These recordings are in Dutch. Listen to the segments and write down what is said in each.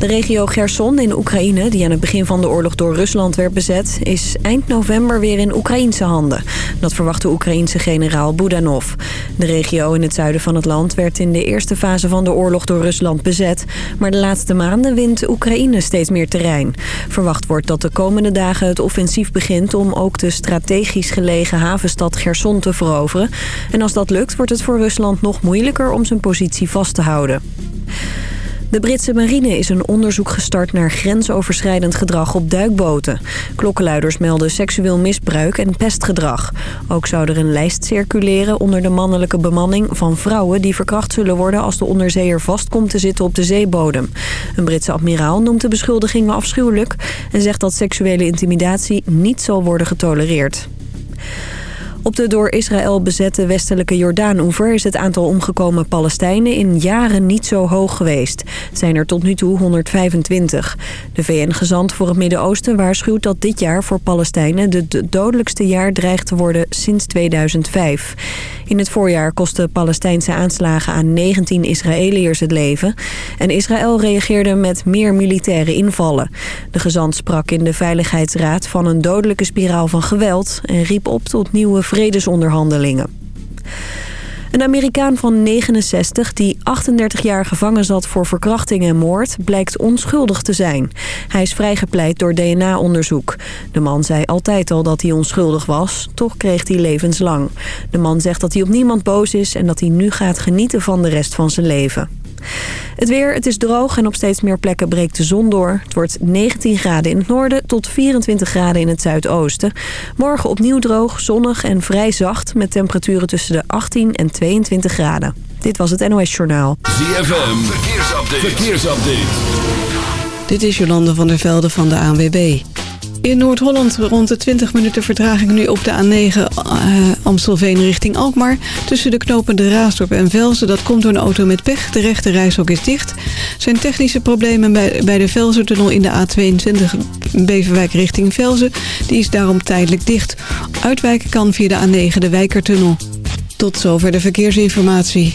De regio Gerson in Oekraïne, die aan het begin van de oorlog door Rusland werd bezet... is eind november weer in Oekraïnse handen. Dat verwacht de Oekraïense generaal Budanov. De regio in het zuiden van het land werd in de eerste fase van de oorlog door Rusland bezet. Maar de laatste maanden wint Oekraïne steeds meer terrein. Verwacht wordt dat de komende dagen het offensief begint... om ook de strategisch gelegen havenstad Gerson te veroveren. En als dat lukt, wordt het voor Rusland nog moeilijker om zijn positie vast te houden. De Britse marine is een onderzoek gestart naar grensoverschrijdend gedrag op duikboten. Klokkenluiders melden seksueel misbruik en pestgedrag. Ook zou er een lijst circuleren onder de mannelijke bemanning van vrouwen... die verkracht zullen worden als de onderzeeër vast komt te zitten op de zeebodem. Een Britse admiraal noemt de beschuldigingen afschuwelijk... en zegt dat seksuele intimidatie niet zal worden getolereerd. Op de door Israël bezette westelijke Jordaan-oever is het aantal omgekomen Palestijnen in jaren niet zo hoog geweest. Het zijn er tot nu toe 125. De VN-gezant voor het Midden-Oosten waarschuwt dat dit jaar voor Palestijnen de dodelijkste jaar dreigt te worden sinds 2005. In het voorjaar kostten Palestijnse aanslagen aan 19 Israëliërs het leven. En Israël reageerde met meer militaire invallen. De gezant sprak in de Veiligheidsraad van een dodelijke spiraal van geweld... en riep op tot nieuwe vredesonderhandelingen. Een Amerikaan van 69 die 38 jaar gevangen zat voor verkrachting en moord... blijkt onschuldig te zijn. Hij is vrijgepleit door DNA-onderzoek. De man zei altijd al dat hij onschuldig was, toch kreeg hij levenslang. De man zegt dat hij op niemand boos is en dat hij nu gaat genieten van de rest van zijn leven. Het weer, het is droog en op steeds meer plekken breekt de zon door. Het wordt 19 graden in het noorden tot 24 graden in het zuidoosten. Morgen opnieuw droog, zonnig en vrij zacht... met temperaturen tussen de 18 en 22 graden. Dit was het NOS Journaal. ZFM, verkeersupdate. verkeersupdate. Dit is Jolande van der Velde van de ANWB. In Noord-Holland rond de 20 minuten vertraging nu op de A9 uh, Amstelveen richting Alkmaar. Tussen de knopende Raasdorp en Velzen. Dat komt door een auto met pech. De rechte reishok is dicht. zijn technische problemen bij, bij de Velzentunnel in de A22 Beverwijk richting Velzen. Die is daarom tijdelijk dicht. Uitwijken kan via de A9 de Wijkertunnel. Tot zover de verkeersinformatie.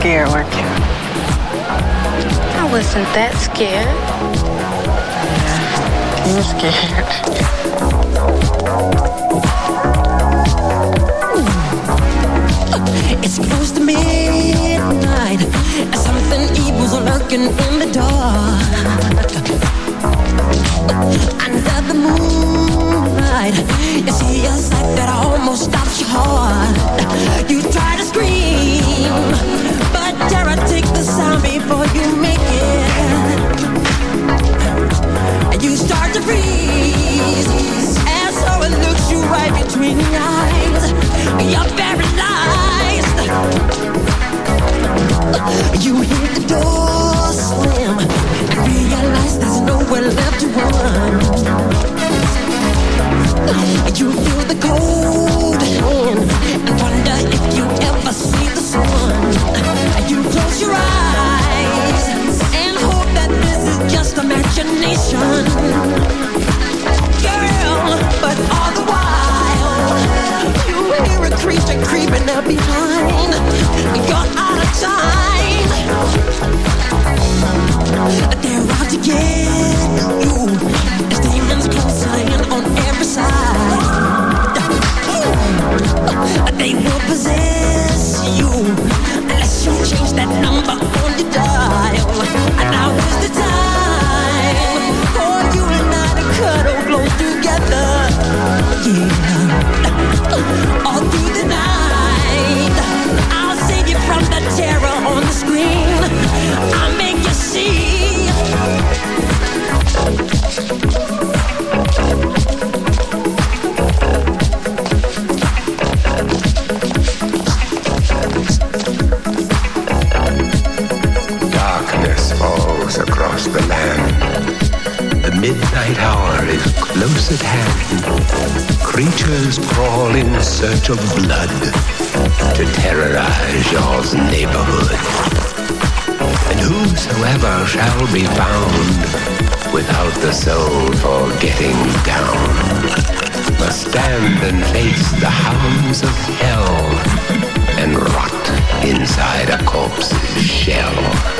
Scared, weren't you? I wasn't that scared. You were scared. Midnight hour is close at hand. Creatures crawl in search of blood to terrorize y'all's neighborhood. And whosoever shall be found without the soul for getting down must stand and face the hounds of hell and rot inside a corpse's shell.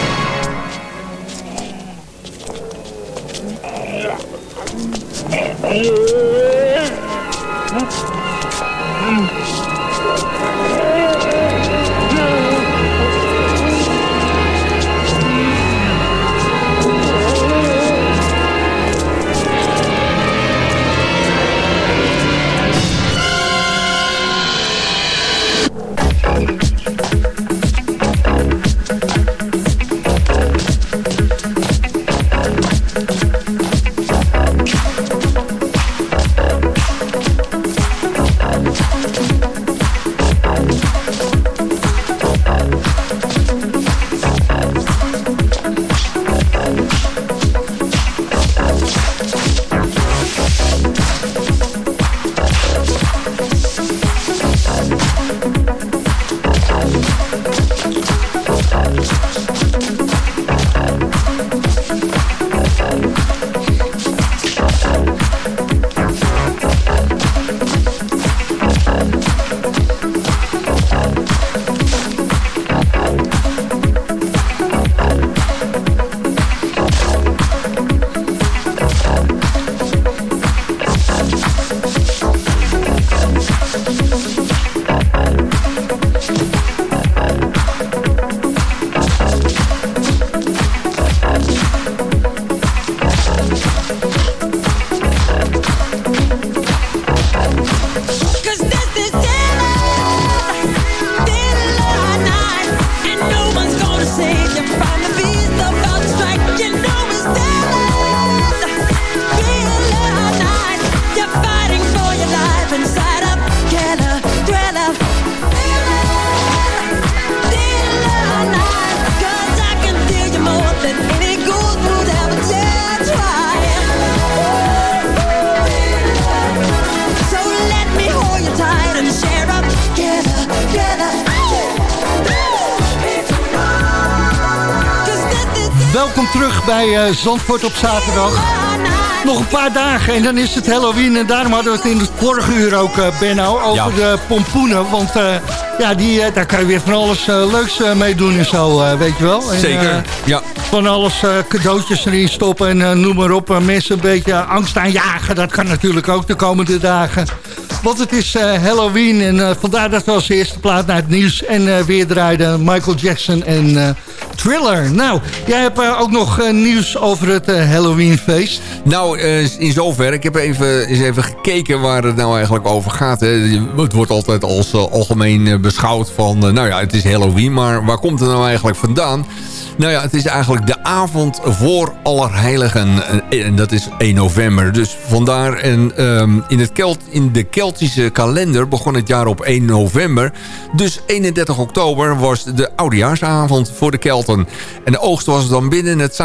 Yeah. Welkom terug bij eh, Zandvoort op zaterdag. Nog een paar dagen en dan is het Halloween. En daarom hadden we het in het vorige uur ook, eh Benno, over Ja. de pompoenen. Want eh, ja, die, daar kan je weer van alles leuks mee doen en zo, weet je wel. En, Zeker, ja. van alles cadeautjes erin stoppen en noem maar op. Mensen een beetje angst aanjagen, dat kan natuurlijk ook de komende dagen. Want het is Halloween en vandaar dat we als eerste plaat naar het nieuws en weer draaiden. Michael Jackson en Thriller. Nou, jij hebt eh, ook nog eh, nieuws over het eh, Halloweenfeest. Nou, in zover. Ik heb even, eens even gekeken waar het nou eigenlijk over gaat. Hè. Het wordt altijd als algemeen beschouwd van... nou ja, het is Halloween, maar waar komt het nou eigenlijk vandaan? Nou ja, het is eigenlijk de avond voor Allerheiligen. eh, En dat is 1 november. Dus vandaar, en, ehm, in, het Kelt, in de Keltische kalender begon het jaar op 1 november. Dus 31 oktober was de oudejaarsavond voor de Kelten. En de oogst was dan binnen. Het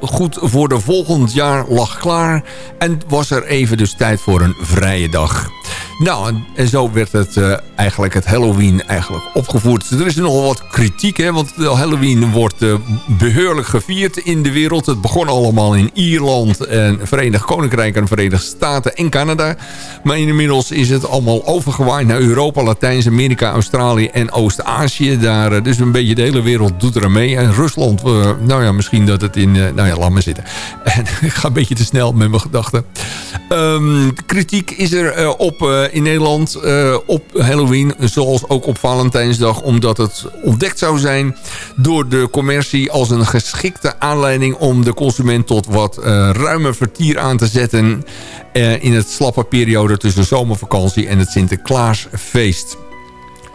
goed voor de volgend jaar lag klaar. En was er even dus tijd voor een vrije dag. Nou, en, zo werd het eh, eigenlijk het Halloween eigenlijk opgevoerd. Er is nogal wat kritiek, hè, want Halloween wordt eh, beheerlijk gevierd in de wereld. Het begon allemaal in Ierland en Verenigd Koninkrijk en Verenigde Staten en Canada. Maar inmiddels is het allemaal overgewaaid naar Europa, Latijns-Amerika, Australië en Oost-Azië. Daar, eh, dus een beetje de hele wereld doet er mee. En Rusland, nou ja, misschien dat het in... nou ja, laat maar zitten. En ik ga een beetje te snel met mijn gedachten. Ehm, kritiek is er op in Nederland eh, op Halloween, zoals ook op Valentijnsdag, omdat het ontdekt zou zijn door de commercie als een geschikte aanleiding om de consument tot wat eh ruimer vertier aan te zetten eh, in het slappe periode tussen zomervakantie en het Sinterklaasfeest.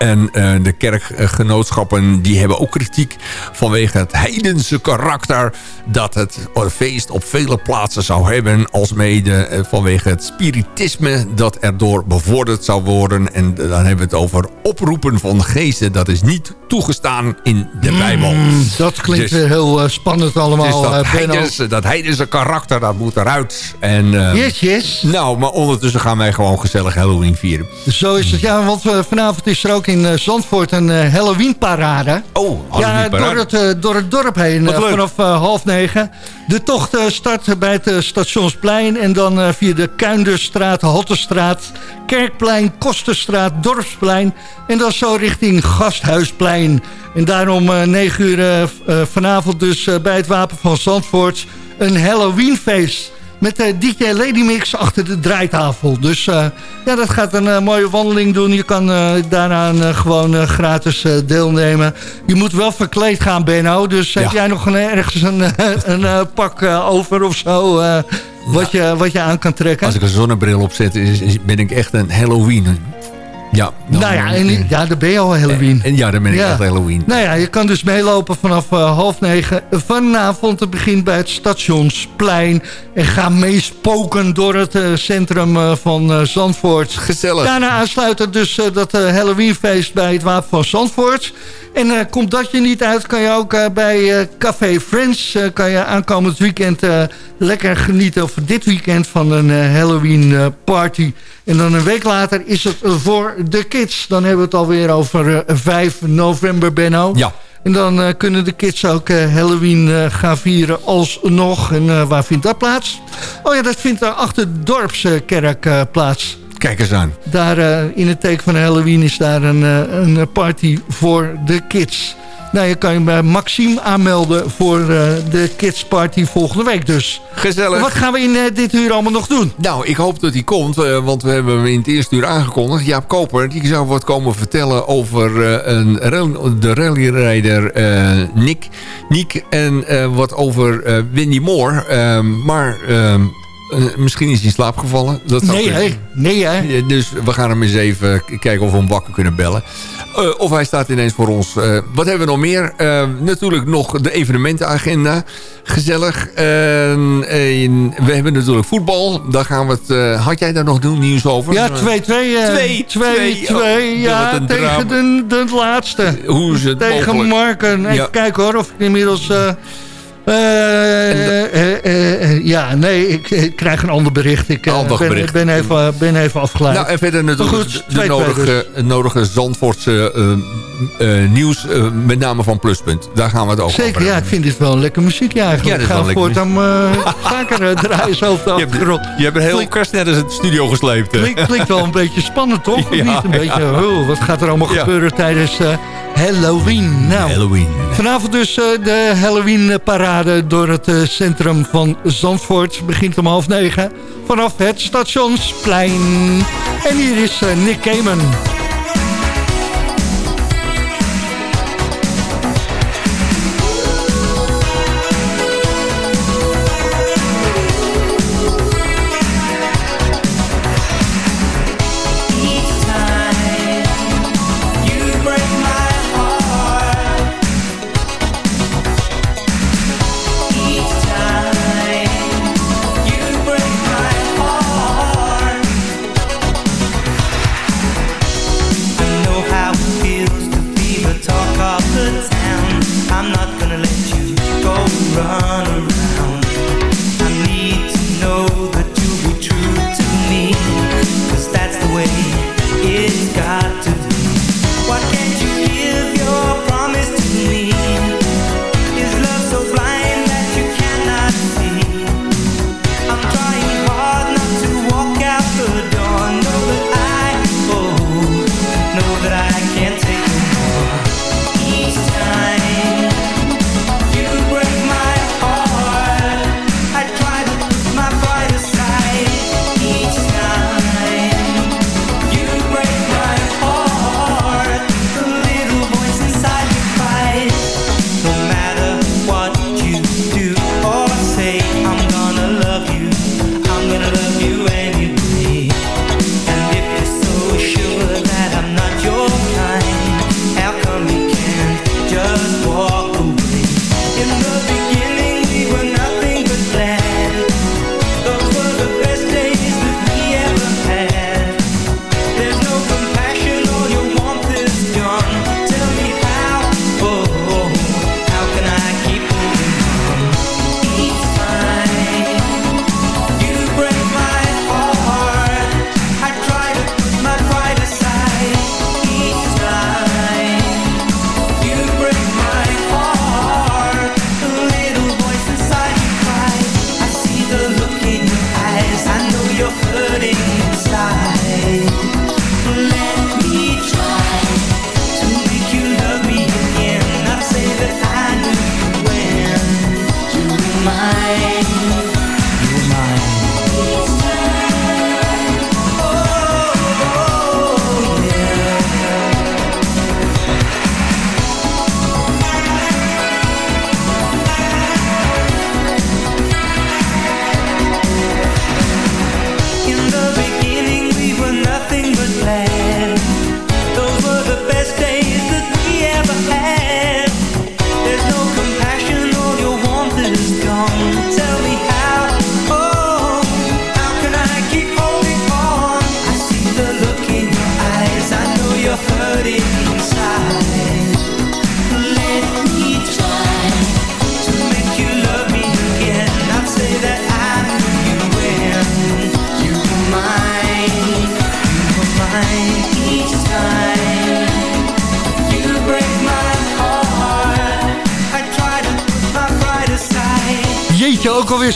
En eh, de kerkgenootschappen die hebben ook kritiek vanwege het heidense karakter dat het feest op vele plaatsen zou hebben. Alsmede eh, vanwege het spiritisme dat erdoor bevorderd zou worden. En dan hebben we het over oproepen van geesten. Dat is niet toegestaan in de Bijbel. Mm, dat klinkt Dus- weer heel eh, spannend allemaal, dus dat, eh, heidense, dat heidense karakter, dat moet eruit. En, eh, Yes, yes. Nou, maar ondertussen gaan wij gewoon gezellig Halloween vieren. Zo is het. Ja, want eh, vanavond is er ook in eh, Zandvoort een eh, Halloween-parade. Oh, Ja, door het, eh, door het dorp heen vanaf half negen. De tocht start bij het Stationsplein en dan via de Kuinderstraat, Halterstraat, Kerkplein, Kosterstraat, Dorpsplein en dan zo richting Gasthuisplein. En daarom eh 9 uur vanavond dus bij het Wapen van Zandvoort een Halloweenfeest. Met de DJ Lady Mix achter de draaitafel. Dus eh, ja, dat gaat een eh, mooie wandeling doen. Je kan eh, daaraan eh, gewoon eh, gratis eh, deelnemen. Je moet wel verkleed gaan, Benno. Dus heb jij nog een, ergens een, eh, een eh, pak eh, over of zo... eh, wat, je, wat je aan kan trekken? Als ik een zonnebril opzet, is, is- ben ik echt een Halloween. Ja, dan- nou ja, en, ja, dan ben je al Halloween. En ja, dan ben ik Ja. echt Halloween. Nou ja, je kan dus meelopen vanaf eh, half negen vanavond. Het begint bij het Stationsplein. En ga meespoken door het eh, centrum eh, van Zandvoort. Gezellig. Daarna aansluiten dus dat Halloweenfeest bij het Wapen van Zandvoort. En komt dat je niet uit, kan je ook bij Café Friends... kan je aankomend weekend lekker genieten... of dit weekend van een Halloween party. En dan een week later is het voor de kids. Dan hebben we het alweer over eh, 5 november, Benno. Ja. En dan eh, kunnen de kids ook eh, Halloween eh, gaan vieren alsnog. En eh, waar vindt dat plaats? Oh ja, dat vindt er achter de dorpskerk eh, plaats. Kijk eens aan. Daar eh, in het teken van Halloween is daar een, eh, een party voor de kids. Nou, je kan je bij Maxime aanmelden voor eh, de kids party volgende week dus. Gezellig. Wat gaan we in dit uur allemaal nog doen? Nou, ik hoop dat hij komt, eh, want we hebben hem in het eerste uur aangekondigd. Jaap Koper, die zou wat komen vertellen over eh, een rel- de rallyrijder eh, Nick, Nick en eh, wat over eh, Windy Moore. Eh, maar eh, misschien is hij in slaap gevallen. Dat zou Nee, hè? Nee, hè? Dus we gaan hem eens even kijken of we hem wakker kunnen bellen. Eh, of hij staat ineens voor ons. Eh, wat hebben we nog meer? Natuurlijk nog de evenementenagenda. Gezellig. We hebben natuurlijk voetbal. Daar gaan we het... had jij daar nog nieuws over? Ja, 2-2. Eh, eh, 2-2. 2-2, Oh, ja, tegen drama. de, de laatste. Hoe is het Tegen mogelijk? Marken. Even Ja. kijken hoor, of ik inmiddels... eh, eh, eh, ja, nee, ik, ik krijg een ander bericht. Ik Ander ben, bericht. ben, even, ben even afgeleid. Nou, en verder natuurlijk goed, de, de 2-2 nodige, nodige Zandvoortse nieuws. met name van Pluspunt. Daar gaan we het ook Zeker, over ja, ik vind dit wel een lekker muziekje Ja, eigenlijk. is Ik ga voortaan uh, vaker draaien zo op de Je hebt, achtergrond. je hebt een heel kerst net als het studio gesleept. Klinkt, klinkt wel een beetje spannend, toch? Of Ja, niet? Een beetje, oh, wat gaat er allemaal Ja. gebeuren tijdens Halloween? Nou, Halloween. Vanavond dus de Halloween-parade door het eh, centrum van Zandvoort. Begint om half negen vanaf het Stationsplein. En hier is eh, Nick Kamen.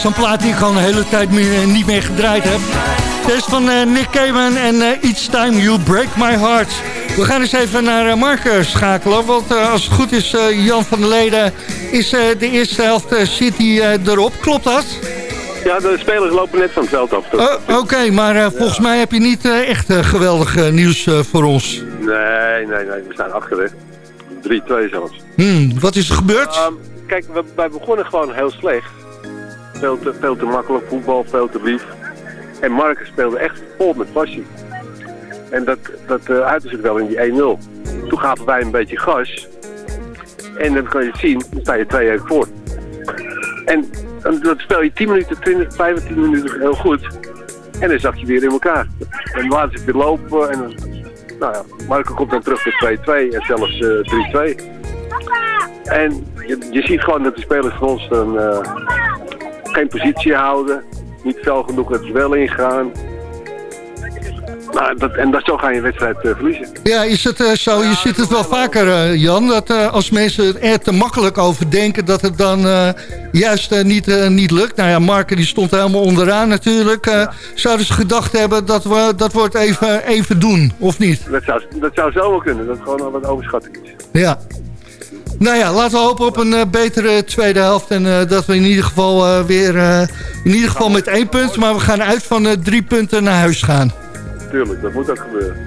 Zo'n plaat die ik al een hele tijd meer, niet meer gedraaid heb. Deze is van eh, Nick Cayman en eh, Each Time You Break My Heart. We gaan eens even naar uh, Mark schakelen. Want als het goed is, Jan van der Leden, is de eerste helft City erop. Klopt dat? Ja, de spelers lopen net van het veld af. Oh, Oké, maar volgens mij heb je niet echt geweldig nieuws voor ons. Nee, nee, nee. We staan achter, 3-2 zelfs. Hmm, wat is er gebeurd? Um, kijk, we, wij begonnen gewoon heel slecht. Veel te, veel te makkelijk voetbal, veel te lief. En Marcus speelde echt vol met passie. En dat, dat uh, uitte zich wel in die 1-0. Toen gaven wij een beetje gas. En dan kan je het zien, dan sta je 2-1 voor. En dan speel je 10 minuten, 20, 25 minuten heel goed. En dan zag je weer in elkaar. En laten ze weer lopen. En nou ja, Marco komt dan terug voor 2-2 en zelfs uh, 3-2. En je, je, ziet gewoon dat de spelers van ons dan uh, geen positie houden niet fel genoeg het wel ingaan. Nou, dat, en dat, zo ga je een wedstrijd uh, verliezen. Ja, is het uh, zo? Je ziet het wel vaker, uh, Jan, dat als mensen er te makkelijk over denken... dat het dan juist niet, niet lukt. Nou ja, Marken die stond helemaal onderaan natuurlijk. Ja. Zouden ze gedacht hebben dat we, dat we het even, even doen, of niet? Dat zou, dat zou zo wel kunnen, dat het gewoon al wat overschatting is. Ja, nou ja, laten we hopen op een uh, betere tweede helft. En uh, dat we in ieder geval uh, weer, in ieder geval met één punt. Maar we gaan uit van drie punten naar huis gaan. Tuurlijk, dat moet ook gebeuren.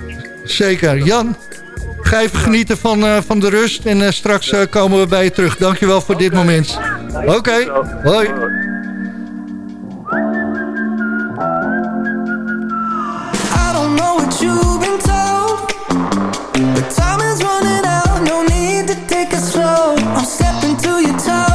Zeker. Jan, ga even genieten van, van de rust. En straks komen we bij je terug. Dankjewel voor okay. dit moment. Oké, okay. hoi. I don't know what you've been told. But time is running out. I'll step into your time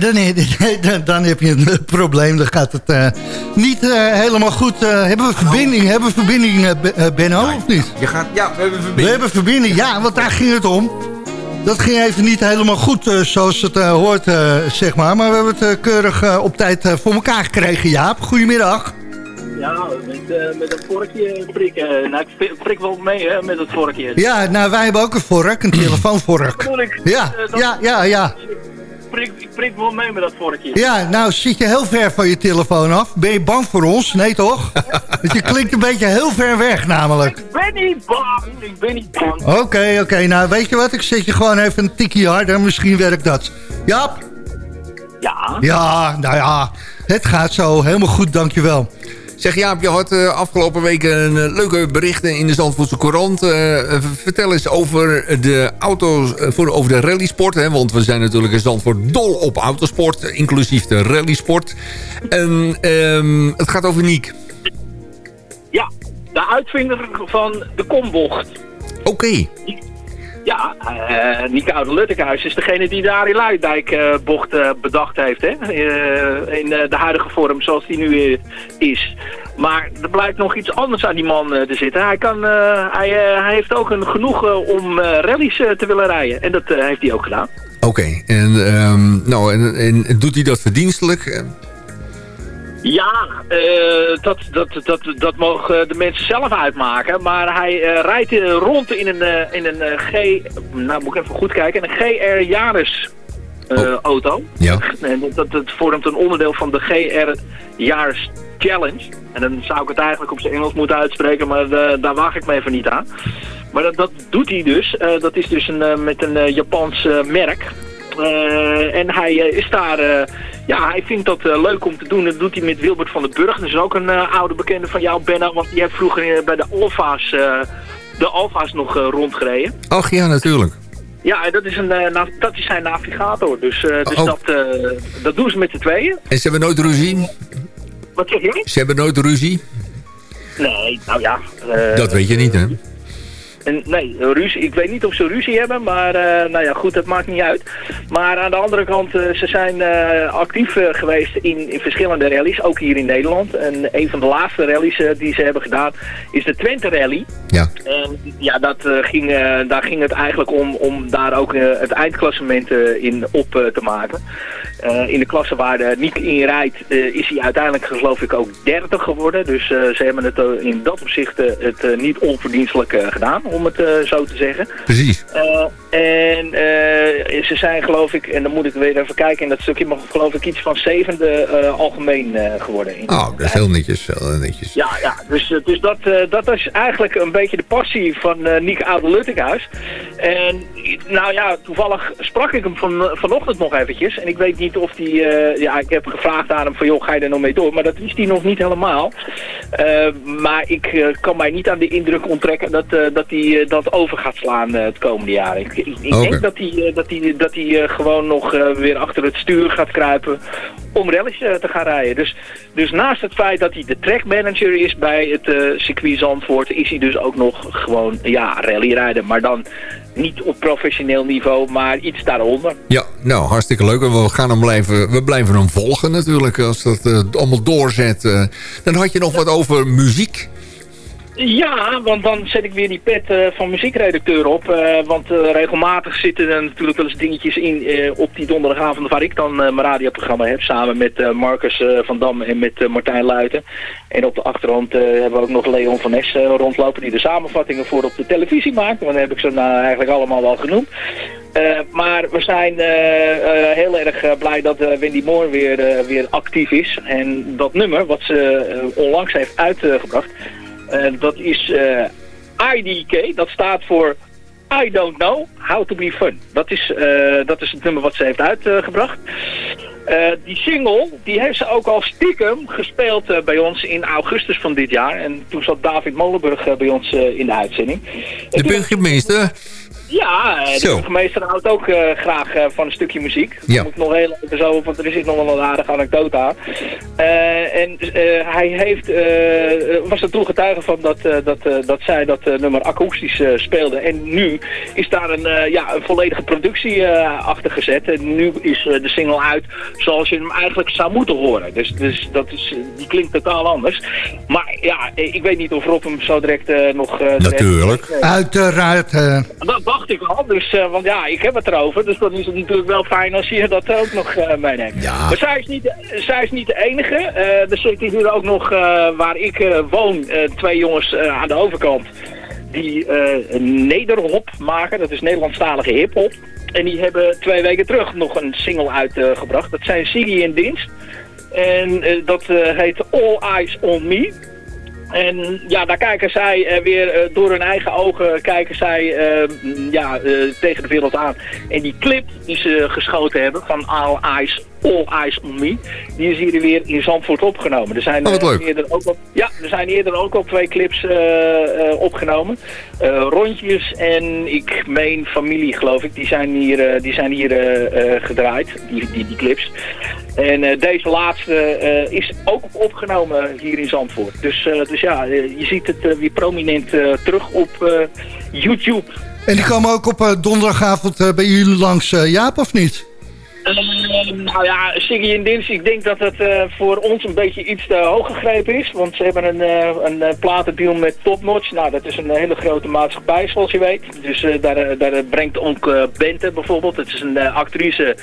Ja, en dan, dan, dan heb je een probleem. Dan gaat het eh, niet eh, helemaal goed. Eh, hebben we verbinding, hebben we verbinding Be- Benno, of niet? Je gaat, ja, we hebben We verbinding. hebben verbinding, ja, want daar ging het om. Dat ging even niet helemaal goed eh, zoals het eh, hoort, eh, zeg maar. Maar we hebben het keurig eh, op tijd eh, voor elkaar gekregen, Jaap. Goedemiddag. Ja, met, eh, met een vorkje prikken. Nou, ik pri- prik wel mee hè, met het vorkje. Ja, nou, wij hebben ook een vork, een telefoonvork. Ja, dat- ja, ja, ja. Ik prik, ik prik wel mee met dat vorkje. Ja, nou zit je heel ver van je telefoon af. Ben je bang voor ons? Nee, toch? Want je klinkt een beetje heel ver weg, namelijk. Ik ben niet bang, ik ben niet bang. Oké, oké. Nou, weet je wat? Ik zet je gewoon even een tikje harder. Misschien werkt dat. Jaap? Ja? Ja, nou ja. Het gaat zo, helemaal goed, dankjewel. Zeg Jaap, je had uh, afgelopen weken een uh, leuke berichten in de Zandvoortse Courant. Uh, vertel eens over de auto's, voor, over de rallysport. Hè, want we zijn natuurlijk in Zandvoort dol op autosport, inclusief de rallysport. En um, het gaat over Niek. Ja, de uitvinder van de kombocht. Oké. Okay. Ja, uh, Nieke Oude-Luttekhuis is degene die de Arie Luijendijk-bocht uh, bedacht heeft. Hè? In de huidige vorm zoals die nu is. Maar er blijkt nog iets anders aan die man te zitten. Hij, kan, hij, hij heeft ook een genoegen om rallies te willen rijden. En dat heeft hij ook gedaan. Oké, en, um, nou, en, en doet hij dat verdienstelijk? Ja, uh, dat, dat, dat, dat mogen de mensen zelf uitmaken. Maar hij uh, rijdt rond in een, uh, in een G... Nou, moet ik even goed kijken. Een GR Yaris oh. auto. Ja. En dat, dat, vormt een onderdeel van de GR Yaris Challenge. En dan zou ik het eigenlijk op zijn Engels moeten uitspreken. Maar daar waag ik me even niet aan. Maar dat, dat doet hij dus. dat is dus een, met een Japans merk. en hij is daar ja, hij vindt dat uh, leuk om te doen. Dat doet hij met Wilbert van den Burg. Dat is ook een uh, oude bekende van jou, Benno. Want die heeft vroeger uh, bij de Alfa's, de Alfa's nog rondgereden. Och ja, natuurlijk. Ja, dat is, een, dat is zijn navigator. Dus, dus oh. dat, dat doen ze met z'n tweeën. En ze hebben nooit ruzie? Wat zeg je? Ze hebben nooit ruzie? Nee, nou ja. dat weet je niet, hè? En, nee, ruzie, ik weet niet of ze ruzie hebben, maar uh, nou ja, goed, dat maakt niet uit. Maar aan de andere kant, uh, ze zijn uh, actief geweest in, in verschillende rallies, ook hier in Nederland. En een van de laatste rallies die ze hebben gedaan is de Twente Rally. Ja. En ja, dat, ging, daar ging het eigenlijk om, om daar ook het eindklassement in op te maken. In de klasse waar de Niek in rijdt, is hij uiteindelijk geloof ik ook derde geworden. Dus ze hebben het in dat opzicht het niet onverdienstelijk gedaan om het zo te zeggen. Precies. En ze zijn geloof ik, en dan moet ik weer even kijken in dat stukje, maar geloof ik iets van zevende algemeen geworden. oh, dat is heel netjes. Heel netjes. Ja, ja dus, dus dat, dat is eigenlijk een beetje de passie van Niek Oude-Luttinghuis. En nou ja, toevallig sprak ik hem van, vanochtend nog eventjes. En ik weet niet of die, ja, ik heb gevraagd aan hem van joh, ga je er nog mee door? Maar dat wist hij nog niet helemaal. maar ik kan mij niet aan de indruk onttrekken dat, dat hij dat over gaat slaan het komende jaar. Ik, ik, ik okay. denk dat hij dat die, dat die, gewoon nog weer achter het stuur gaat kruipen om rallies te gaan rijden. Dus, dus naast het feit dat hij de trackmanager is bij het circuit Zandvoort... is hij dus ook nog gewoon ja, rallyrijder. Maar dan niet op professioneel niveau, maar iets daaronder. Ja, nou, hartstikke leuk. We, gaan hem blijven, we blijven hem volgen natuurlijk. Als dat uh, allemaal doorzet. Uh, dan had je nog wat over muziek. Ja, want dan zet ik weer die pet uh, van muziekredacteur op. Uh, want uh, regelmatig zitten er natuurlijk wel eens dingetjes in op die donderdagavond waar ik dan mijn radioprogramma heb. Samen met Marcus van Dam en met Martijn Luiten. En op de achtergrond hebben we ook nog Leon van Nes rondlopen die de samenvattingen voor op de televisie maakt. Want dan heb ik ze nou eigenlijk allemaal wel genoemd. maar we zijn heel erg blij dat Wendy Moore weer, weer actief is. En dat nummer wat ze onlangs heeft uitgebracht dat is uh, IDK, dat staat voor I Don't Know How To Be Fun. Dat is, uh, dat is het nummer wat ze heeft uitgebracht. Uh, die single, die heeft ze ook al stiekem gespeeld uh, bij ons in augustus van dit jaar. En toen zat David Molenburg bij ons in de uitzending. De burgemeester? Ja, de Zo. burgemeester houdt ook uh, graag uh, van een stukje muziek. Ja. moet nog heel even zo, want er zit nog wel een aardige anekdote aan. Uh, en hij heeft, was er toen getuige van dat, dat, dat zij dat nummer akoestisch speelde. En nu is daar een, ja, een volledige productie achter gezet. En nu is de single uit zoals je hem eigenlijk zou moeten horen. Dus, dus dat is, die klinkt totaal anders. Maar ja, ik weet niet of Rob hem zo direct nog... Natuurlijk. Uiteraard. Dat dacht ik al, dus, uh, want ja, ik heb het erover. Dus dan is het natuurlijk wel fijn als je dat ook nog uh, meeneemt. Ja. Maar zij is niet, zij is niet de enige. Er zitten hier ook nog, waar ik woon, twee jongens aan de overkant. Die nederhop maken, dat is Nederlandstalige hiphop. En die hebben twee weken terug nog een single uitgebracht. dat zijn Siggy en Dienst. En dat heet All Eyes On Me. En ja, daar kijken zij uh, weer uh, door hun eigen ogen kijken zij uh, ja, tegen de wereld aan. En die clip die ze geschoten hebben van All Eyes All Eyes on Me. Die is hier weer in Zandvoort opgenomen. Er zijn, Oh, eh, eerder ook al, ja, er zijn eerder ook al twee clips eh, eh, opgenomen. Eh, rondjes en ik meen familie, geloof ik. Die zijn hier, eh, die zijn hier eh, eh, gedraaid, die, die, die clips. En eh, deze laatste eh, is ook opgenomen hier in Zandvoort. Dus, eh, dus ja, je ziet het weer prominent terug op YouTube. En die komen ook op donderdagavond bij jullie langs, Jaap, of niet? Nou ja, Siggy en Dins, ik denk dat het voor ons een beetje iets te hoog gegrepen is. Want ze hebben een, eh, een platendeal met Top Notch. Nou, dat is een hele grote maatschappij, zoals je weet. Dus daar, daar brengt ook Bente bijvoorbeeld. Het is een actrice.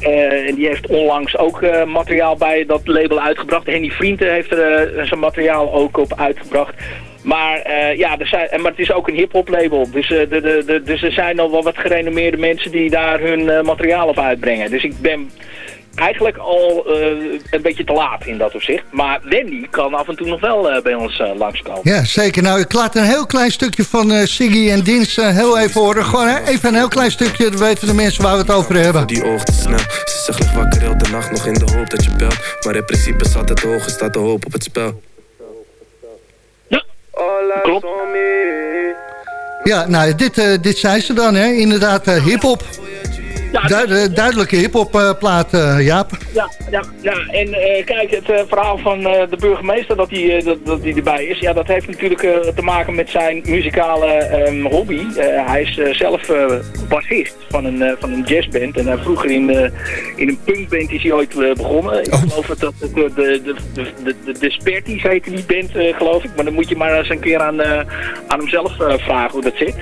Eh, en die heeft onlangs ook eh, materiaal bij dat label uitgebracht. Henny Vrienden heeft er eh, zijn materiaal ook op uitgebracht. Maar, ja, er zijn, maar het is ook een hip-hop label. Dus, de, de, de, dus er zijn al wel wat gerenommeerde mensen die daar hun materiaal op uitbrengen. Dus ik ben eigenlijk al eh, een beetje te laat in dat opzicht. Maar Wendy kan af en toe nog wel eh, bij ons eh, langskomen. Ja, zeker. Nou, ik laat een heel klein stukje van eh, Siggy en Dins eh, heel even horen. Gewoon hè, even een heel klein stukje, dan weten de mensen waar we het over hebben. Die ochtend snel, ze zegt lig wakker heel de nacht nog in de hoop dat je belt. Maar in principe staat het hoog en staat de hoop op het spel. Klopt. Ja, nou, dit, eh, dit zijn ze dan, hè. Inderdaad, eh, hip-hop. Duid- eh, duidelijke hip-hop eh, plaat, eh, Jaap. Ja, ja, ja. en eh, kijk, het eh, verhaal van de burgemeester dat hij dat, dat die erbij is, ja, dat heeft natuurlijk te maken met zijn muzikale ehm, hobby. Hij is zelf bassist van een, van een jazzband en vroeger in, in een punkband is hij ooit begonnen. Ik geloof dat dat de, de, de, de, de, heette die band, geloof ik. Maar dan moet je maar eens een keer aan, aan hemzelf vragen hoe dat zit.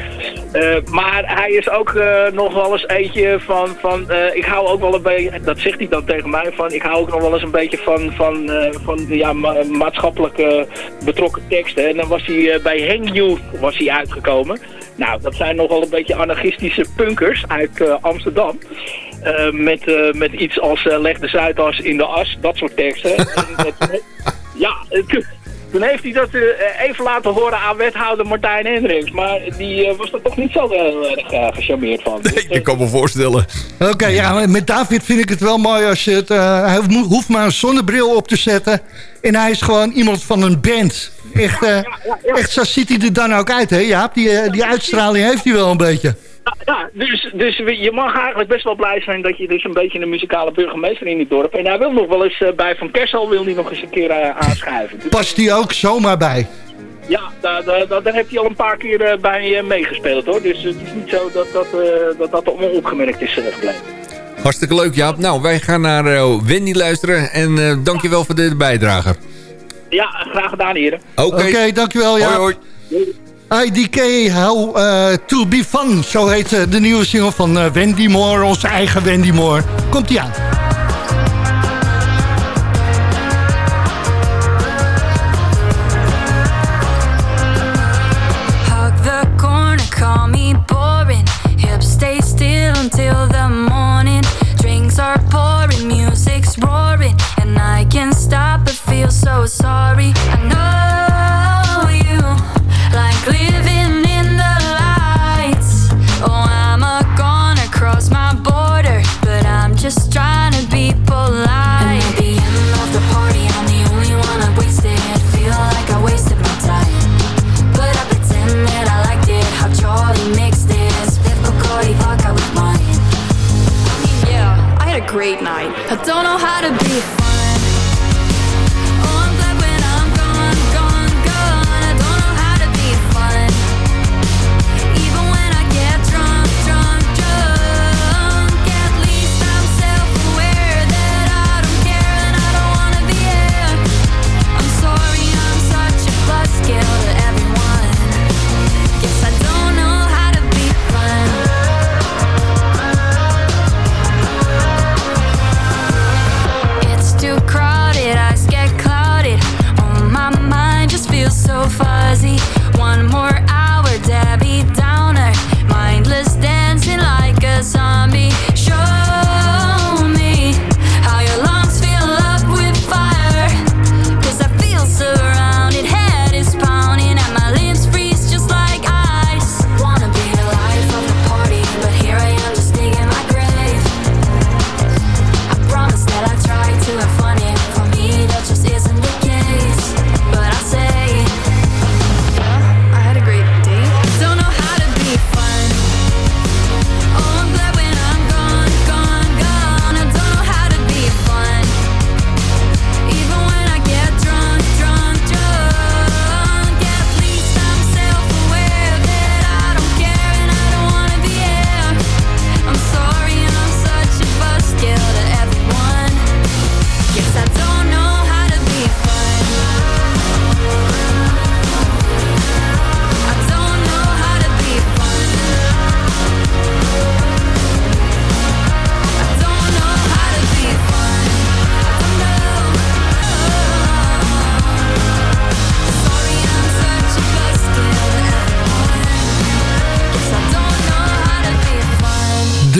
Maar hij is ook nog wel eens eentje van, van eh, ik hou ook wel een beetje, dat zegt hij dan tegen mij, van ik hou ook nog wel eens een beetje van, van, eh, van ja, ma- maatschappelijk eh, betrokken teksten. En dan was hij eh, bij Hang Youth was hij uitgekomen. Nou, dat zijn nog wel een beetje anarchistische punkers uit Amsterdam. Met, met iets als leg de Zuidas in de as, dat soort teksten. En dat- ja, eh, toen- heeft hij dat eh, even laten horen aan wethouder Martijn Hendricks. Maar die eh, was er toch niet zo heel erg eh, gecharmeerd van. Dus, Ik kan me voorstellen. Oké, ja, met David vind ik het wel mooi als je het... eh, hij hoeft maar een zonnebril op te zetten. En hij is gewoon iemand van een band. Echt, echt zo ziet hij er dan ook uit, hè Jaap? Die, die uitstraling heeft hij wel een beetje. Ja, dus, dus we- je mag eigenlijk best wel blij zijn dat je dus een beetje een muzikale burgemeester in het dorp. En hij wil nog wel eens eh, bij Van Kersel wil hij nog eens een keer eh, aanschuiven. Dus, Past hij ook zomaar bij. ja, daar, daar, daar, heeft hij al een paar keer eh, bij meegespeeld hoor. Dus het is niet zo dat dat, eh, dat, dat onopgemerkt is gebleven. Hartstikke leuk, Jaap. Nou, wij gaan naar Wendy luisteren. En eh dankjewel voor de bijdrage. Ja, graag gedaan heren. Oké, dankjewel Jaap. Hoi, IDK, How eh, To Be Fun. Zo heet eh, de nieuwe single van eh, Wendy Moore, onze eigen Wendy Moore. Komt-ie aan. Hug the corner, call me boring. Hips stay still until the morning. Drinks are pouring, music's roaring, and I can't stop but feel so sorry. I know just trying to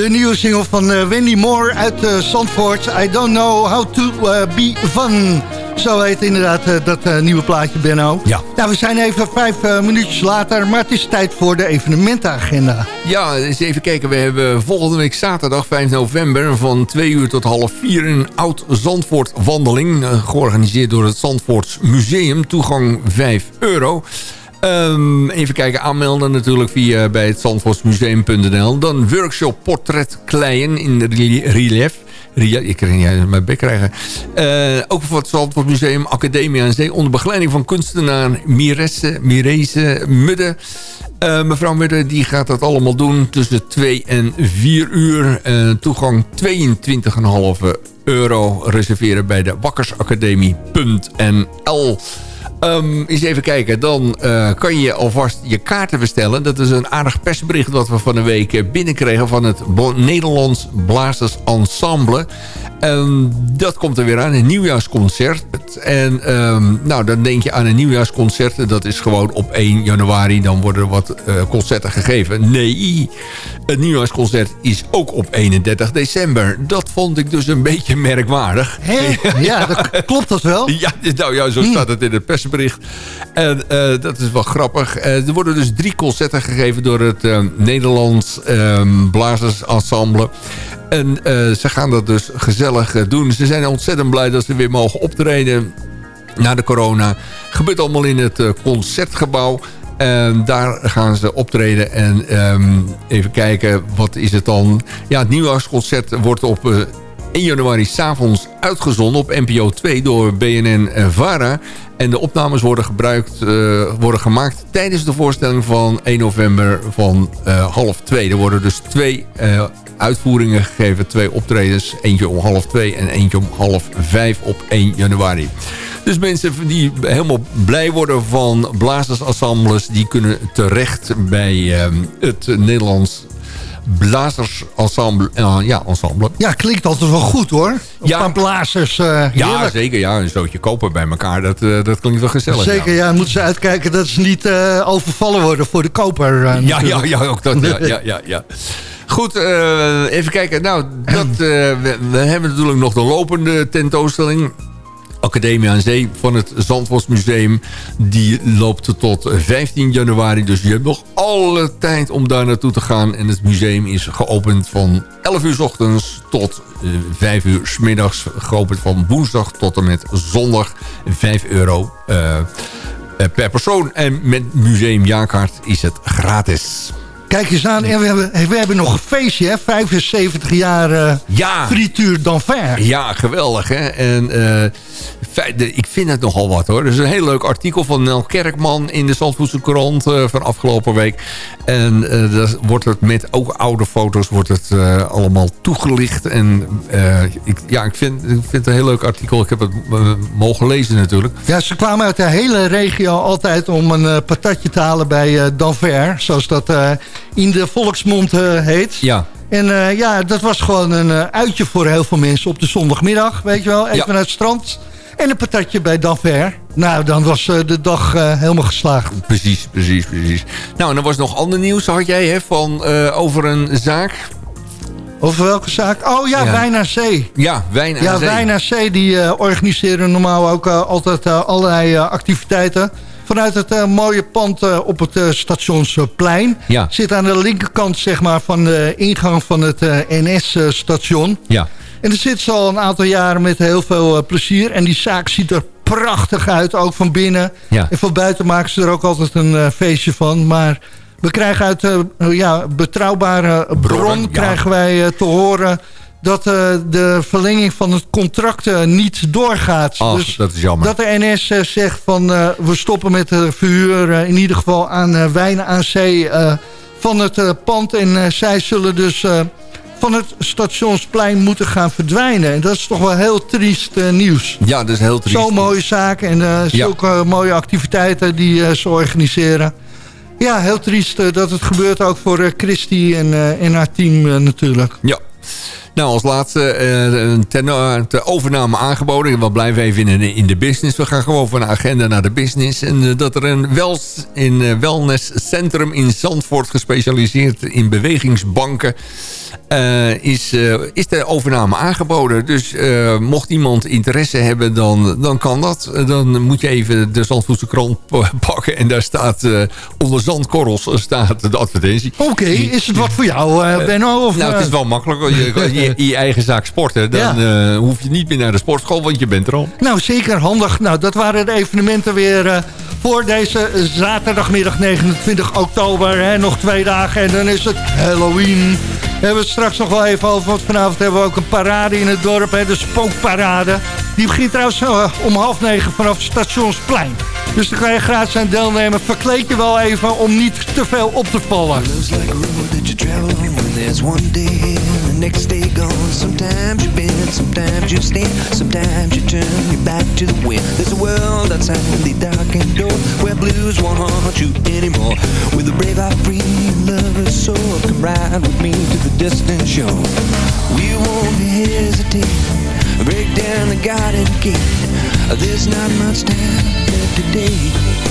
De nieuwe single van eh, Wendy Moore uit uh, Zandvoort. I don't know how to uh, be fun. Zo heet inderdaad dat nieuwe plaatje, Benno. Ja. Nou, we zijn even vijf minuutjes later, maar het is tijd voor de evenementenagenda. Ja, eens even kijken. We hebben volgende week zaterdag 5 november van 2 uur tot half 4 een oud-Zandvoort wandeling. georganiseerd door het Zandvoorts Museum. Toegang 5 euro. Um, even kijken, aanmelden natuurlijk via bij het Zandvoortsmuseum.nl. Dan workshop portret kleien in relief. Ik kan niet mijn bek krijgen. Uh, ook voor het Zandvoortsmuseum Academie aan Zee... onder begeleiding van kunstenaar Miresse, Mirese Mudde. Uh, mevrouw Mudde die gaat dat allemaal doen tussen 2 en 4 uur. Uh, toegang 22,5 euro reserveren bij de wakkersacademie.nl. Um, eens even kijken, dan uh, kan je alvast je kaarten bestellen. Dat is een aardig persbericht wat we van de week eh, binnenkregen... van het Nederlands Blazers Ensemble. Um, dat komt er weer aan, een nieuwjaarsconcert. En um, nou, dan denk je aan een nieuwjaarsconcert. Dat is gewoon op 1 januari, dan worden er wat uh, concerten gegeven. Nee, het nieuwjaarsconcert is ook op 31 december. Dat vond ik dus een beetje merkwaardig. Hé? Ja, dat, klopt dat wel? Ja, nou ja, zo staat het in het persbericht En uh, dat is wel grappig. Uh, er worden dus drie concerten gegeven door het uh, Nederlands um, Blazersensemble. En ze gaan dat dus gezellig doen. Ze zijn ontzettend blij dat ze weer mogen optreden na de corona. Gebeurt allemaal in het concertgebouw. En daar gaan ze optreden en um, even kijken, wat is het dan? Ja, het nieuwjaarsconcert wordt op 1 januari s'avonds uitgezonden op NPO 2 door BNN-VARA. En de opnames worden, gebruikt, uh, worden gemaakt tijdens de voorstelling van 1 november van uh, half 2. Er worden dus twee uh, uitvoeringen gegeven, twee optredens. Eentje om half 2 en eentje om half 5 op 1 januari. Dus mensen die helemaal blij worden van blazersensembles... die kunnen terecht bij het Nederlands blazersensemble. Uh, ja, ensemble. Ja, klinkt altijd wel goed hoor. Een ja. paar blazers. Uh, ja, zeker. Ja, een zootje kopen bij elkaar. Dat, uh, dat klinkt wel gezellig. Zeker, ja. ja moeten ze uitkijken dat ze niet overvallen worden voor de koper. ja, ja, ja, ook dat. Ja, ja, ja, ja. Goed, even kijken. Nou, dat, we, we hebben natuurlijk nog de lopende tentoonstelling. Academie aan Zee van het Zandvoortsmuseum. Die loopt tot 15 januari. Dus je hebt nog alle tijd om daar naartoe te gaan. En het museum is geopend van 11 uur s ochtends tot 5 uur s middags. Geopend van woensdag tot en met zondag. 5 euro uh, per persoon. En met museumjaarkaart is het gratis. Kijk eens aan, en we hebben, we hebben nog een feestje, hè? 75 jaar uh, ja. frituur d'enfer. Ja, geweldig, hè? En uh, ik vind het nogal wat, hoor. Er is een heel leuk artikel van Nel Kerkman in de Zandvoetse Courant uh, van afgelopen week. En dan wordt het met ook oude foto's wordt het allemaal toegelicht. En ik, ja, ik vind, ik vind het een heel leuk artikel. Ik heb het mogen lezen natuurlijk. Ja, ze kwamen uit de hele regio altijd om een patatje te halen bij d'enfer. Zoals dat in de volksmond uh, heet. Ja. En uh, ja, dat was gewoon een uh, uitje voor heel veel mensen op de zondagmiddag, weet je wel. Even ja. naar het strand. En een patatje bij Danver. Nou, dan was de dag helemaal geslaagd. Precies, precies, precies. Nou, en er was nog ander nieuws, had jij, hè, van, over een zaak... Over welke zaak? Oh ja, ja. Wijn aan Zee. Ja, Wijn aan ja, Zee. Wijn aan Zee, die organiseren normaal ook altijd allerlei activiteiten. Vanuit het mooie pand op het stationsplein. Ja. Zit aan de linkerkant zeg maar, van de ingang van het NS-station. Ja. En daar zit ze al een aantal jaren met heel veel plezier. En die zaak ziet er prachtig uit, ook van binnen. Ja. En van buiten maken ze er ook altijd een feestje van. Maar... We krijgen uit ja, betrouwbare bron Bronnen, krijgen wij te horen dat uh, de verlenging van het contract niet doorgaat. Dus dat is jammer. Dat de NS zegt van we stoppen met de verhuur in ieder geval aan wijnen aan zee van het pand. En zij zullen dus van het stationsplein moeten gaan verdwijnen. En dat is toch wel heel triest nieuws. Ja, dat is heel triest. Zo mooie zaken en zulke ja. mooie activiteiten die ze organiseren. Ja, heel triest dat het gebeurt ook voor Christy en, en haar team natuurlijk. Ja. Nou, als laatste uh, ter, ter, overname aangeboden. We blijven even in, in de business. We gaan gewoon van de agenda naar de business. En uh, dat er een wels, in, uh, wellnesscentrum in Zandvoort gespecialiseerd in bewegingsbanken... Uh, is, uh, is de overname aangeboden. Dus uh, mocht iemand interesse hebben, dan, dan kan dat. dan moet je even de Zandvoetse krant pakken. En daar staat onder zandkorrels staat de advertentie. Oké, okay, is het wat voor jou, Benno? Of, nou, het is wel makkelijk. Je, je, je eigen zaak sporten. Dan ja. hoef je niet meer naar de sportschool, want je bent er al. Nou, zeker handig. Nou, dat waren de evenementen weer voor deze zaterdagmiddag 29 oktober. Hè? Nog twee dagen en dan is het Halloween. We hebben het straks nog wel even over, want vanavond hebben we ook een parade in het dorp, hè, de spookparade. Die begint trouwens uh, om half negen vanaf Stationsplein. Dus dan kan je gratis aan deelnemen. Verkleed je wel even om niet te veel op te vallen. There's one day and the next day gone. Sometimes you bend, sometimes you stand, sometimes you turn your back to the wind. There's a world outside the darkened door where blues won't haunt you anymore. With a brave heart, free lover's soul, come ride with me to the distant shore. We won't hesitate, break down the garden gate. There's not much time left today.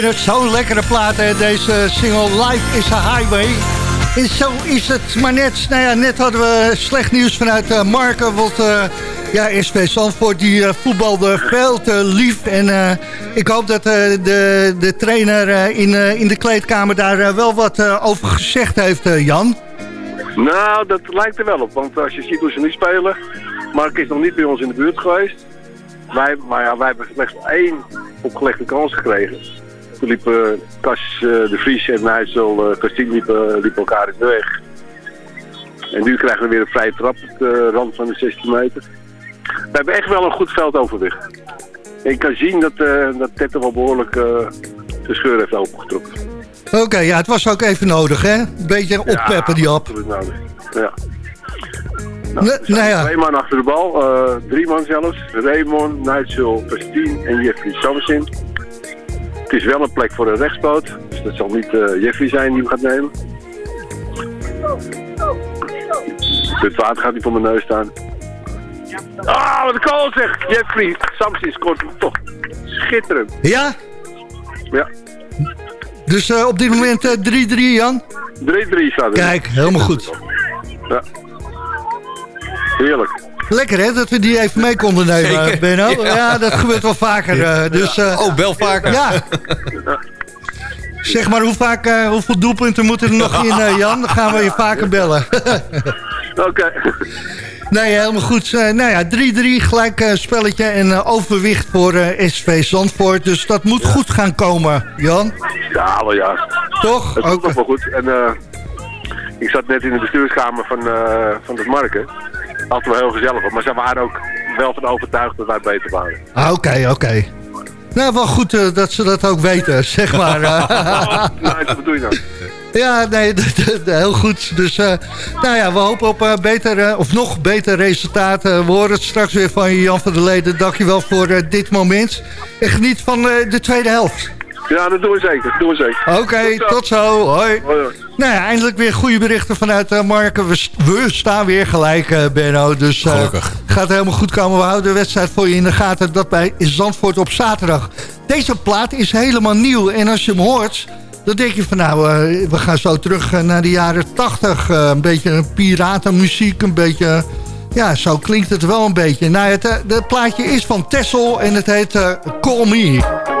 Vind het zo'n lekkere plaat, deze single Life is a Highway. En zo is het maar net. Nou net hadden we slecht nieuws vanuit uh, Marken. Want uh, ja, SV Zandvoort die uh, voetbalde te lief. En ik hoop dat de, de trainer in, in de kleedkamer daar wel wat over gezegd heeft, Jan. Nou, dat lijkt er wel op. Want als je ziet hoe ze nu spelen... Mark is nog niet bij ons in de buurt geweest. Wij, maar ja, wij hebben slechts één opgelegde kans gekregen. Toen liepen Cas eh, de Vries en Nijssel, uh, Kastien liepen, liepen elkaar in de weg. En nu krijgen we weer een vrije trap op de rand van de 16 meter. We hebben echt wel een goed veldoverwicht. En je kan zien dat, uh, dat Tette wel behoorlijk uh, de scheur heeft opengetrokken. Oké, okay, ja, het was ook even nodig, hè? Een beetje oppeppen, die op. Ja, nodig. Ja. Nou, nou ja. Twee man achter de bal, uh, drie man zelfs. Raymond, Nigel, Pastien en Jeffrey Samsin. Het is wel een plek voor een rechtspoot, dus dat zal niet uh, Jeffrey zijn die hem gaat nemen. Het water gaat niet voor mijn neus staan. Ah, wat een goal zeg! Jeffrey Samsin scoort toch schitterend. Ja? Ja. Dus uh, op dit moment 3-3, Jan? 3-3 staat er. Kijk, helemaal goed. Ja. Heerlijk. Lekker hè, dat we die even mee konden nemen, Zeker. Benno. Ja. ja. dat gebeurt wel vaker. Uh, dus, uh, oh, wel vaker. Ja. Zeg maar, hoe vaak, uh, hoeveel doelpunten moeten er nog in, Jan? Dan gaan we je vaker bellen. Oké. Okay. Nee, helemaal goed. Uh, nou ja, 3-3 gelijk uh, spelletje en uh, overwicht voor SV Zandvoort. Dus dat moet ja. goed gaan komen, Jan. Ja, wel ja. Toch? Het komt wel goed. En ik zat net in de bestuurskamer van, van het Marken. Altijd wel heel gezellig, maar ze waren ook wel van overtuigd dat wij beter waren. Ah, oké, oké. Okay. Nou, wel goed uh, dat ze dat ook weten, zeg maar. oh, nee, wat doe je nou? Ja, nee, heel goed. Dus uh, nou ja, we hopen op uh, beter, of nog beter resultaten. We horen het straks weer van Jan van der Leden. Dankjewel voor dit moment. En geniet van de tweede helft. Ja, dat doen we zeker. Dat doen we zeker. Oké, okay, tot, tot, zo. Hoi. hoi, hoi. Nou ja, eindelijk weer goede berichten vanuit uh, Marken. We, we, staan weer gelijk, uh, Benno. Dus uh, gaat helemaal goed komen. We houden de wedstrijd voor je in de gaten. Dat bij Zandvoort op zaterdag. Deze plaat is helemaal nieuw. En als je hem hoort, dan denk je van nou, we gaan zo terug naar de jaren 80. een beetje piratenmuziek, een beetje... Ja, zo klinkt het wel een beetje. Nou, het, het plaatje is van Tessel en het heet Call Me.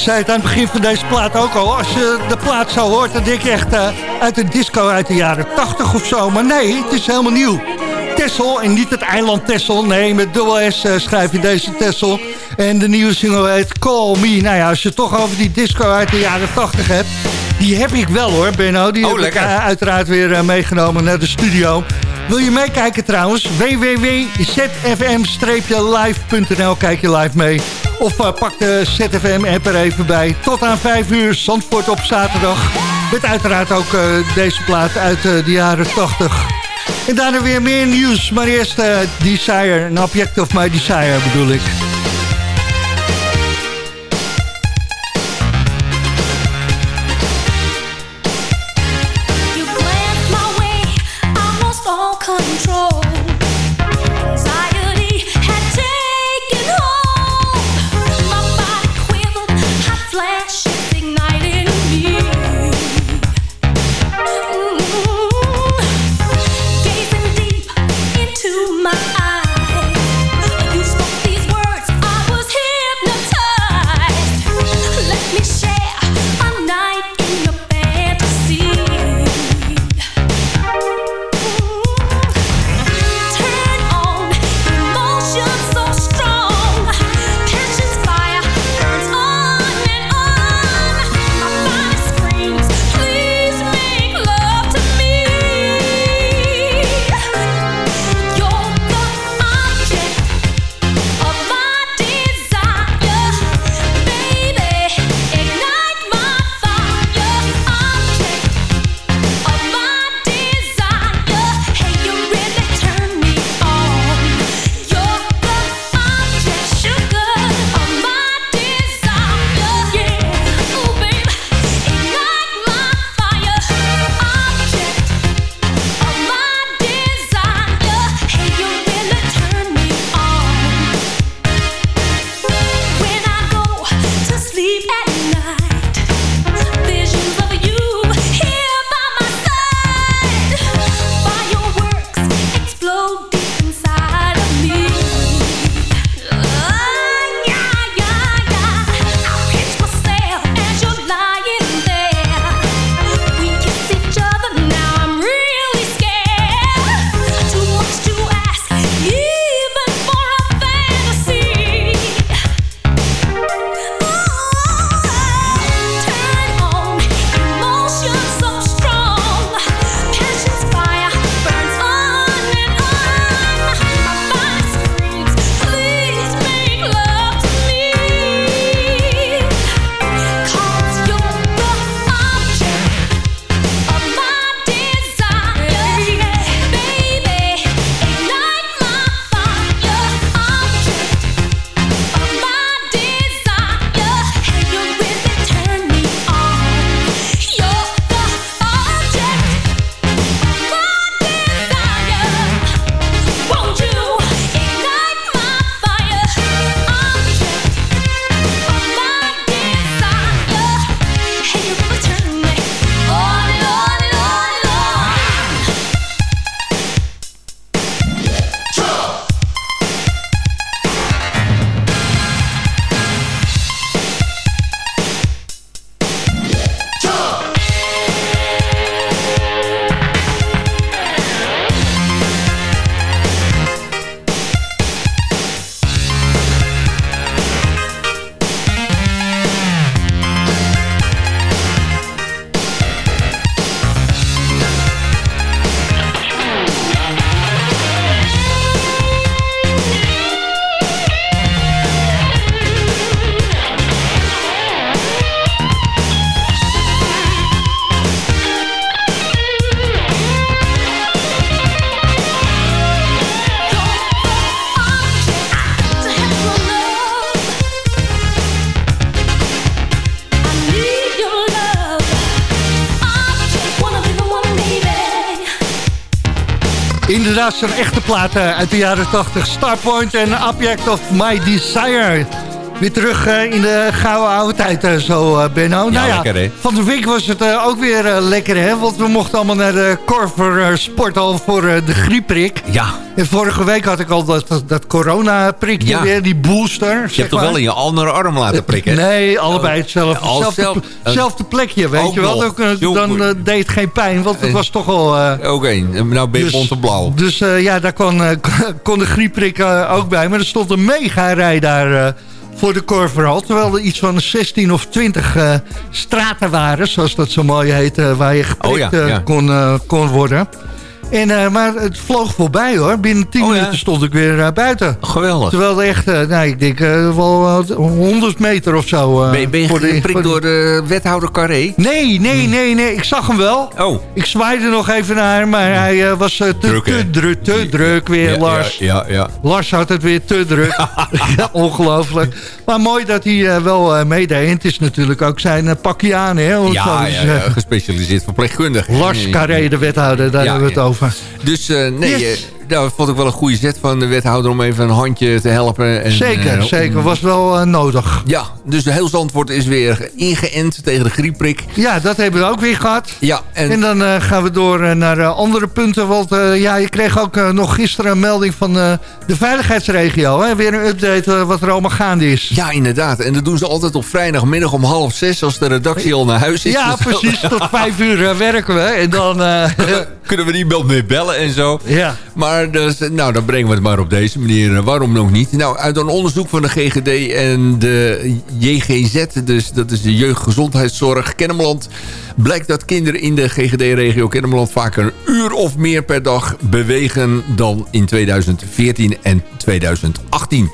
Zei het aan het begin van deze plaat ook al. Als je de plaat zo hoort, dan denk je echt eh, uit een disco uit de jaren 80 of zo. Maar nee, het is helemaal nieuw. Tessel en niet het eiland Tessel. Nee, met dubbel S eh, schrijf je deze Tessel. En de nieuwe single heet Call Me. Nou ja, als je het toch over die disco uit de jaren 80 hebt... Die heb ik wel hoor, Benno. Die Oh, heb ik eh, uiteraard weer meegenomen naar de studio. Wil je meekijken trouwens? www.zfm-live.nl Kijk je live mee. Of eh, pak de ZFM-app er even bij. Tot aan 5 uur, Zandvoort op zaterdag. Met uiteraard ook eh, deze plaat uit eh, de jaren 80. En daarna weer meer nieuws. Maar eerst Desire, een object of my desire bedoel ik. Echte plaat eh, uit de jaren 80. Starpoint en Object of My Desire. Weer terug eh, in de gouden oude tijd eh, zo, eh, Benno. Ja, nou ja, lekker, hè? van de week was het ook weer lekker, hè? Want we mochten allemaal naar de Corver Sporthal voor de griepprik. Ja. En vorige week had ik al dat, dat, corona-prikje Ja. weer, die booster. Je hebt toch wel in je andere arm laten prikken? Nee, allebei hetzelfde. Oh, hetzelfde, zelf- hetzelfde plekje, weet ook je wel. nog. Dan deed het geen pijn, want het was toch al... eh, Oké, en nou ben je Dus- blauw. dus ja, daar kon, kon de griepprik ook bij. Maar er stond een mega-rij daar voor de Corverhal. Terwijl er iets van 16 of 20 eh, straten waren, zoals dat zo mooi heet, eh, waar je geprikt Oh ja, eh, ja. kon, kon worden. En, eh, maar het vloog voorbij hoor. Binnen 10 Oh ja. minuten stond ik weer eh, buiten. Geweldig. Terwijl er echt, eh, nou, ik denk eh, wel eh, 100 meter of zo. eh, Ben je, ben je voor de- voor geprikt de- door de wethouder Carré? Nee, nee, nee, nee. Ik zag hem wel. Oh. Ik zwaaide nog even naar hem, maar hij eh, was te, Druk, te, druk, te druk weer, Ja, Lars. Ja, ja, ja. Lars had het weer te druk. ja, ongelooflijk. Maar mooi dat hij eh, wel eh, meedeed. En het is natuurlijk ook zijn uh, pakje aan, hè? Ja, ja, gespecialiseerd verpleegkundige. Lars Carré, de wethouder, daar Ja, hebben we het ja. Dus eh, nee, Yes. Nou, vond ik wel een goede zet van de wethouder om even een handje te helpen. En, zeker, eh, zeker. Was wel eh, nodig. Ja, dus de heel Zandvoort is weer ingeënt tegen de griepprik. Ja, dat hebben we ook weer gehad. Ja, en, En dan eh, gaan we door naar andere punten. Want ja, je kreeg ook nog gisteren een melding van de veiligheidsregio. Hè? Weer een update wat er allemaal gaande is. ja, inderdaad. En dat doen ze altijd op vrijdagmiddag om half zes als de redactie al naar huis is. Ja, Dus precies. Tot vijf uur werken we. En dan... kunnen we niemand meer bellen en zo. ja. Maar dus, nou, dan brengen we het maar op deze manier. Waarom nog niet? Nou, uit een onderzoek van de GGD en de JGZ... dus dat is de Jeugdgezondheidszorg Kennemerland... blijkt dat kinderen in de GGD-regio Kennemerland... vaak een uur of meer per dag bewegen... dan in 2014 en 2018.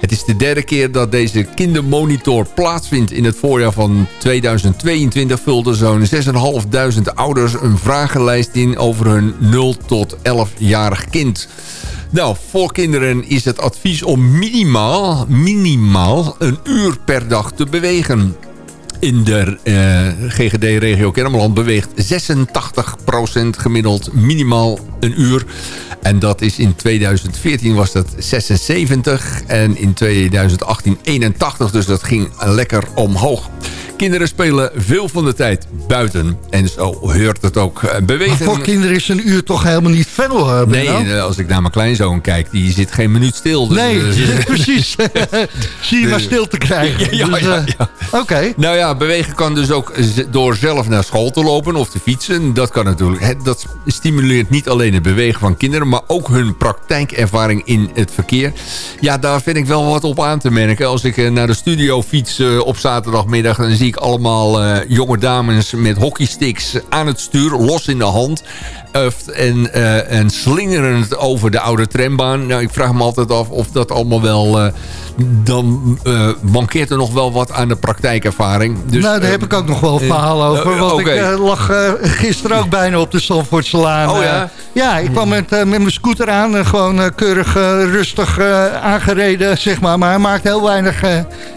Het is de derde keer dat deze kindermonitor plaatsvindt. In het voorjaar van 2022 vulden zo'n 6.500 ouders een vragenlijst in over hun 0 tot 11-jarig kind. Nou, voor kinderen is het advies om minimaal, minimaal een uur per dag te bewegen. In de eh, GGD-regio Kennemerland beweegt 86% gemiddeld minimaal een uur. En dat is in 2014 was dat 76 en in 2018 81. Dus dat ging lekker omhoog. Kinderen spelen veel van de tijd buiten. En zo hoort het ook. Eh, Maar Bewegen... voor kinderen is een uur toch helemaal niet veel, Nee, eh, als ik naar mijn kleinzoon kijk, die zit geen minuut stil. Dus, Nee, eh, precies. Zie je maar stil te krijgen. Ja, Dus, ja, ja. Oké. Nou ja, bewegen kan dus ook door zelf naar school te lopen of te fietsen. Dat kan natuurlijk. Dat stimuleert niet alleen het bewegen van kinderen... maar ook hun praktijkervaring in het verkeer. Ja, daar vind ik wel wat op aan te merken. Als ik naar de studio fiets op zaterdagmiddag... dan zie ik allemaal eh, jonge dames met hockeysticks aan het stuur... los in de hand. Uft en, eh, en slingerend over de oude trambaan. Nou, ik vraag me altijd af of dat allemaal wel... eh, dan eh, mankeert er nog wel wat aan de praktijkervaring. Dus, nou, daar heb ik ook nog wel een verhaal over. Want ik lag gisteren ook bijna op de Zandvoortselaan. Oh ja? Ja, ik kwam met, met mijn scooter aan. gewoon keurig rustig aangereden, zeg maar. Maar hij maakt heel weinig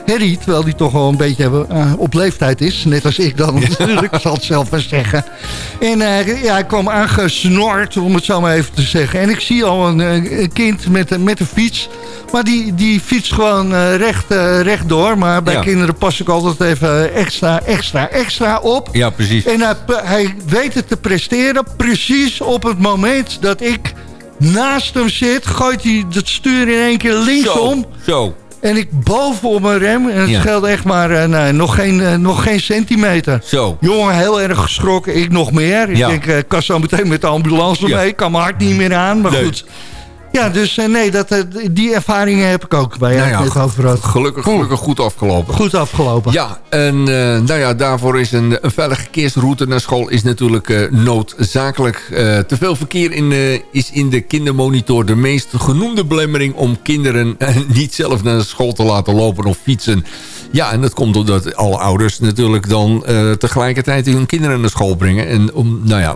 herrie. Terwijl hij toch wel een beetje op leeftijd is. Net als ik dan natuurlijk. Ik zal het zelf maar zeggen. En ja, ik kwam aangesnord, om het zo maar even te zeggen. En ik zie al een, eh, een kind met, een- met een fiets. Maar die, die fietst gewoon eh, recht, eh, rechtdoor. Maar bij Ja. kinderen pas ik altijd even extra, extra, extra op. Ja, precies. En hij, hij weet het te presteren precies op het moment dat ik naast hem zit. Gooit hij het stuur in één keer linksom. Zo, zo. En ik boven op mijn rem. En het Ja. scheelt echt maar nee, nog, geen, eh, nog geen centimeter. Zo. Jongen, heel erg geschrokken. Ik nog meer. Ik denk, eh, ik kan zo meteen met de ambulance mee. Ik kan mijn hart niet meer aan. Maar Nee. goed. Ja, dus eh, nee, dat, eh, die ervaringen heb ik ook bij jou Nou ja, over. Gelukkig, gelukkig goed afgelopen. Goed afgelopen. Ja, en eh, nou ja, daarvoor is een, een veilige verkeersroute naar school is natuurlijk noodzakelijk. Te veel verkeer in, is in de kindermonitor de meest genoemde belemmering om kinderen niet zelf naar school te laten lopen of fietsen. Ja, en dat komt doordat alle ouders natuurlijk dan tegelijkertijd hun kinderen naar school brengen. En om, nou ja...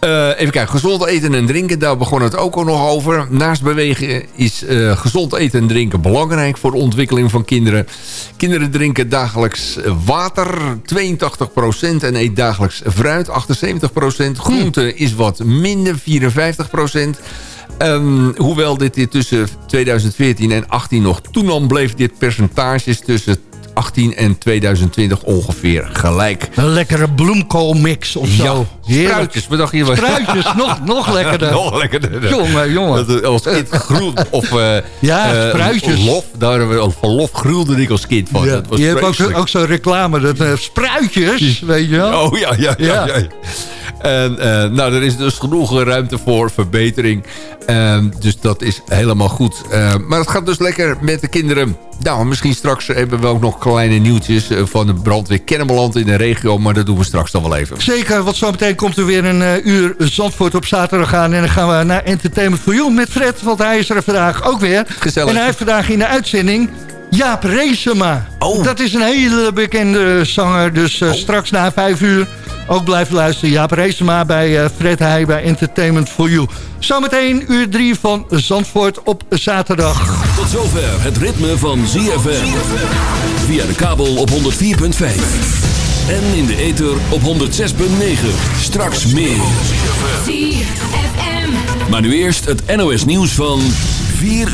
Eh, even kijken, gezond eten en drinken, daar begon het ook al nog over. Naast bewegen is eh, gezond eten en drinken belangrijk voor de ontwikkeling van kinderen. Kinderen drinken dagelijks water, 82% en eet dagelijks fruit, 78%. Groente is wat minder, 54%. Ehm, hoewel dit, dit tussen 2014 en 18 nog toenam... bleef dit percentage tussen 18 en 2020 ongeveer gelijk. Een lekkere bloemkoolmix of zo. Ja, spruitjes, wat dacht je? Spruitjes, nog, nog lekkerder. nog lekkerder. Jongen, jongen. Dat, als kind groen, of uh, ja, uh, spruitjes. lof, daar, van lof gruwelde ik als kind van. Ja, dat was je hebt ook, ook zo'n reclame, dat uh, spruitjes, weet je wel. Oh ja, ja, ja. ja. ja. En uh, nou, er is dus genoeg ruimte voor verbetering. Uh, dus dat is helemaal goed. Uh, maar het gaat dus lekker met de kinderen. Nou, misschien straks hebben we ook nog kleine nieuwtjes van de brandweer Kennemerland in de regio. Maar dat doen we straks dan wel even. Zeker, want zometeen komt er weer een uh, uur Zandvoort op zaterdag aan. En dan gaan we naar Entertainment for You met Fred. Want hij is er vandaag ook weer. Gezellig. En hij heeft vandaag in de uitzending Jaap Reesema. Oh. Dat is een hele bekende zanger. Dus uh, oh. straks na vijf uur ook blijven luisteren. Jaap Reesema bij uh, Fred Heij bij Entertainment for You. Zometeen uur drie van Zandvoort op zaterdag. Tot zover het ritme van ZFM. Via de kabel op 104.5. En in de ether op 106.9. Straks meer. Maar nu eerst het NOS nieuws van 4